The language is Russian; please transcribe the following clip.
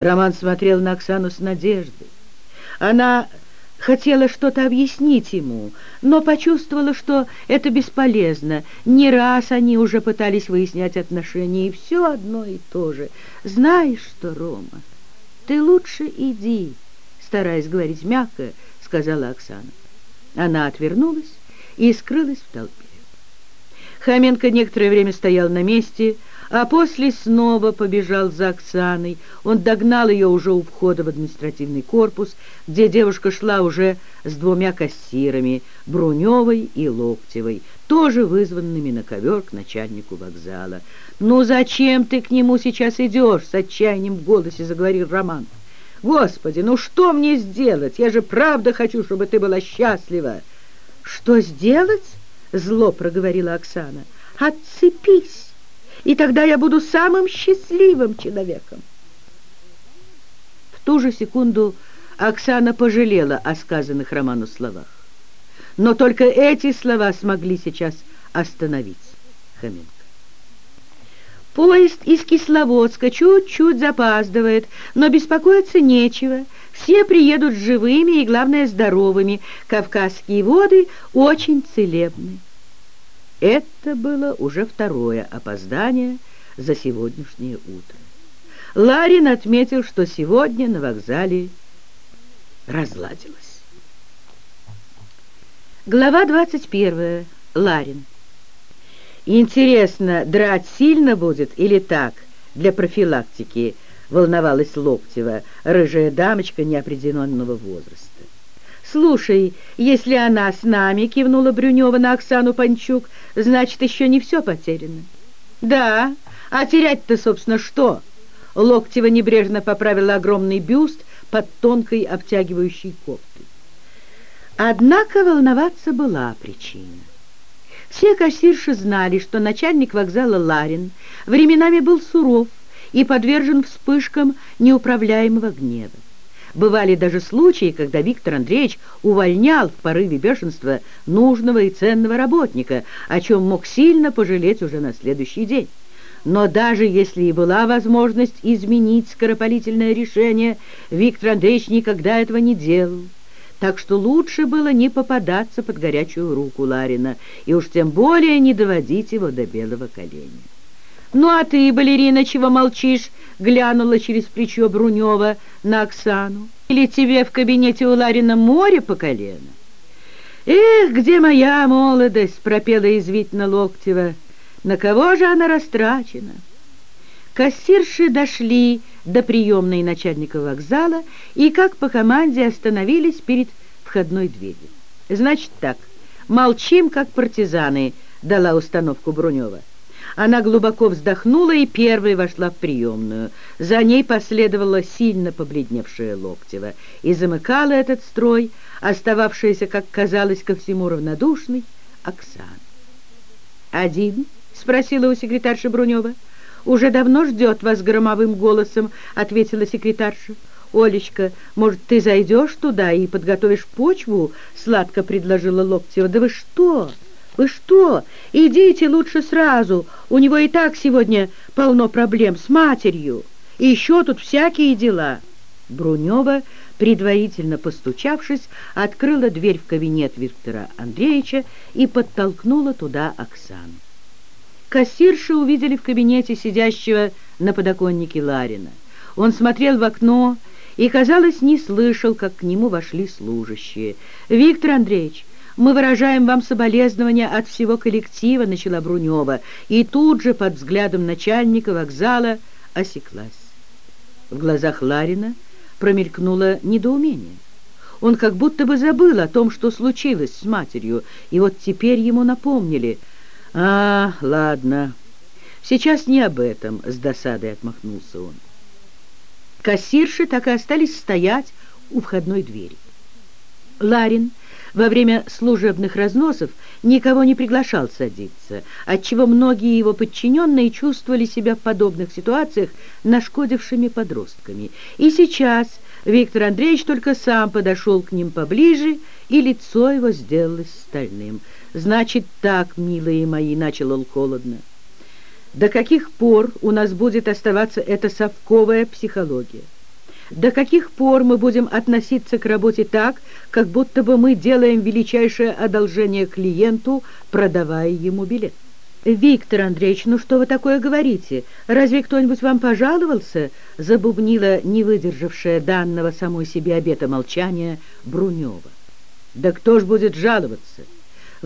Роман смотрел на Оксану с надеждой. Она хотела что-то объяснить ему, но почувствовала, что это бесполезно. Не раз они уже пытались выяснять отношения, и все одно и то же. «Знаешь что, Рома, ты лучше иди», стараясь говорить мягко, сказала Оксана. Она отвернулась и скрылась в толпе. Хоменко некоторое время стоял на месте, а после снова побежал за Оксаной. Он догнал ее уже у входа в административный корпус, где девушка шла уже с двумя кассирами, Бруневой и Локтевой, тоже вызванными на ковер к начальнику вокзала. «Ну зачем ты к нему сейчас идешь?» — с отчаянием в голосе заговорил Роман. «Господи, ну что мне сделать? Я же правда хочу, чтобы ты была счастлива!» «Что сделать?» — зло проговорила Оксана. «Отцепись!» И тогда я буду самым счастливым человеком. В ту же секунду Оксана пожалела о сказанных Роману словах. Но только эти слова смогли сейчас остановить Хоменко. Поезд из Кисловодска чуть-чуть запаздывает, но беспокоиться нечего. Все приедут живыми и, главное, здоровыми. Кавказские воды очень целебны. Это было уже второе опоздание за сегодняшнее утро. Ларин отметил, что сегодня на вокзале разладилось. Глава 21. Ларин. Интересно, драть сильно будет или так, для профилактики, волновалась Локтева, рыжая дамочка неопределенного возраста. «Слушай, если она с нами», — кивнула Брюнева на Оксану Панчук, «значит, еще не все потеряно». «Да, а терять-то, собственно, что?» Локтева небрежно поправила огромный бюст под тонкой обтягивающей кофтой. Однако волноваться была причина. Все кассирши знали, что начальник вокзала Ларин временами был суров и подвержен вспышкам неуправляемого гнева. Бывали даже случаи, когда Виктор Андреевич увольнял в порыве бешенства нужного и ценного работника, о чем мог сильно пожалеть уже на следующий день. Но даже если и была возможность изменить скоропалительное решение, Виктор Андреевич никогда этого не делал. Так что лучше было не попадаться под горячую руку Ларина и уж тем более не доводить его до белого коленя. «Ну а ты, балерина, чего молчишь?» — глянула через плечо Брунева на Оксану. «Или тебе в кабинете у Ларина море по колено?» «Эх, где моя молодость!» — пропела извительно Локтева. «На кого же она растрачена?» Кассирши дошли до приемной начальника вокзала и, как по команде, остановились перед входной дверью. «Значит так, молчим, как партизаны», — дала установку Брунева. Она глубоко вздохнула и первой вошла в приемную. За ней последовала сильно побледневшая Локтева и замыкала этот строй, остававшаяся, как казалось, ко всему равнодушной, Оксана. «Один?» — спросила у секретарши Брунева. «Уже давно ждет вас громовым голосом», — ответила секретарша. «Олечка, может, ты зайдешь туда и подготовишь почву?» — сладко предложила Локтева. «Да вы что?» «Вы что? Идите лучше сразу. У него и так сегодня полно проблем с матерью. И еще тут всякие дела». Брунева, предварительно постучавшись, открыла дверь в кабинет Виктора Андреевича и подтолкнула туда Оксану. Кассирши увидели в кабинете сидящего на подоконнике Ларина. Он смотрел в окно и, казалось, не слышал, как к нему вошли служащие. «Виктор Андреевич, «Мы выражаем вам соболезнования от всего коллектива», — начала Брунева, и тут же под взглядом начальника вокзала осеклась. В глазах Ларина промелькнуло недоумение. Он как будто бы забыл о том, что случилось с матерью, и вот теперь ему напомнили. «А, ладно, сейчас не об этом», — с досадой отмахнулся он. Кассирши так и остались стоять у входной двери. Ларин во время служебных разносов никого не приглашал садиться, отчего многие его подчиненные чувствовали себя в подобных ситуациях нашкодившими подростками. И сейчас Виктор Андреевич только сам подошел к ним поближе, и лицо его сделалось стальным. «Значит так, милые мои», — начал он холодно. «До каких пор у нас будет оставаться эта совковая психология? До каких пор мы будем относиться к работе так, как будто бы мы делаем величайшее одолжение клиенту, продавая ему билет? «Виктор Андреевич, ну что вы такое говорите? Разве кто-нибудь вам пожаловался?» забубнила не выдержавшая данного самой себе обета молчания Брунева. «Да кто ж будет жаловаться?»